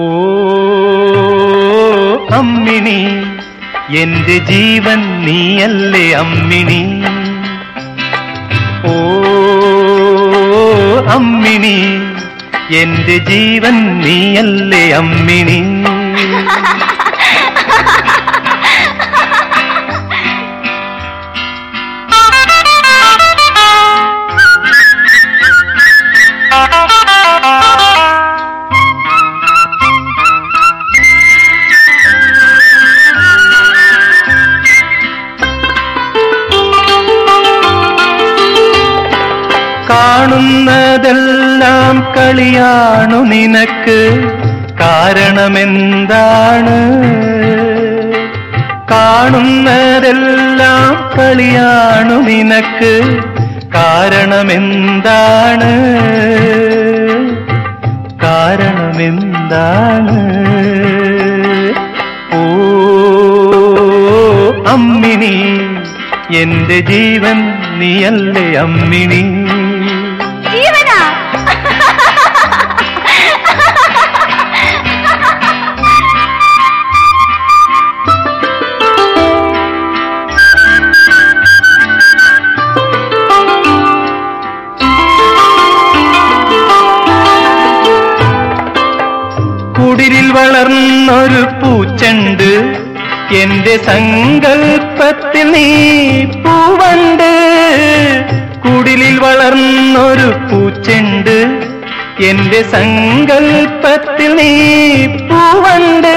ഓ അമ്മിണി എന്റെ ജീവൻ നീയല്ലേ അമ്മിണി? ഓ അമ്മിണി എന്റെ ജീവൻ നീയല്ലേ അമ്മിണി? കാണുന്നതെല്ലാം കളിയാണു നിനക്ക്. കാരണമെന്താണ്? കാണുന്നതെല്ലാം കളിയാണു നിനക്ക്. കാരണമെന്താണ്? കാരണമെന്താണ്? ഓ അമ്മിണി എന്റെ ജീവൻ നീയല്ലേ അമ്മിണി വളർന്നൊരു പൂച്ചണ്ട്. എന്റെ സങ്കൽപ്പത്തിൽ നീ പൂവണ്ട്. കുടിലിൽ വളർന്നൊരു പൂച്ചണ്ട്. എന്റെ സങ്കൽപ്പത്തിൽ നീ പൂവണ്ട്.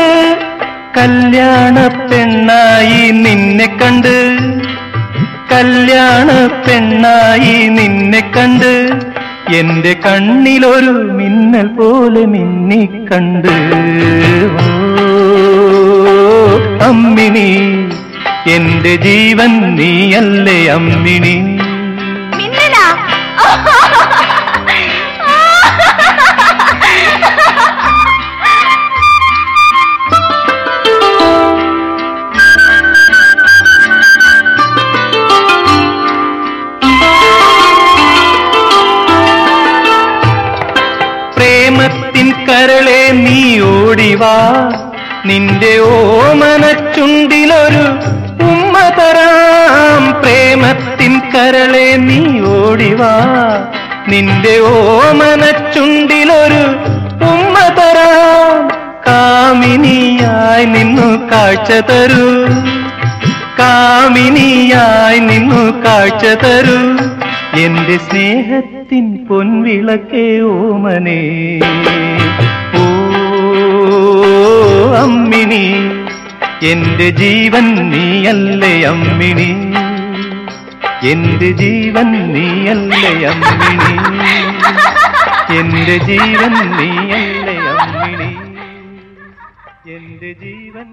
കല്യാണ പെണ്ണായി നിന്നെ കണ്ട്. കല്യാണ പെണ്ണായി നിന്നെ കണ്ട്. എന്റെ കണ്ണിലൊരു മിന്നൽ പോലെ മിന്നിക്കണ്ട് അമ്മിണി എന്റെ ജീവൻ നീയല്ലേ അമ്മിണി? മിന്നലാ? ഓടിവാ നിന്റെ ഓമനച്ചുണ്ടിലൊരു ഉമ്മ തരാം. പ്രേമത്തിൻ കരളെ നീ ഓടിവാ. നിന്റെ ഓമനച്ചുണ്ടിലൊരു ഉമ്മ തരാം. കാമിനിയായി നിന്നു കാഴ്ച തരൂ. കാമിനിയായി നിന്നു കാഴ്ച തരൂ. എന്റെ സ്നേഹത്തിൻ പൊൻവിളക്കേ ഓമനേ. എന്റെ ജീവൻ നീയല്ലേ അമ്മിണി? എന്റെ ജീവൻ നീയല്ലേ അമ്മിണി? എന്റെ ജീവൻ നീയല്ലേ അമ്മിണി? എന്റെ ജീവൻ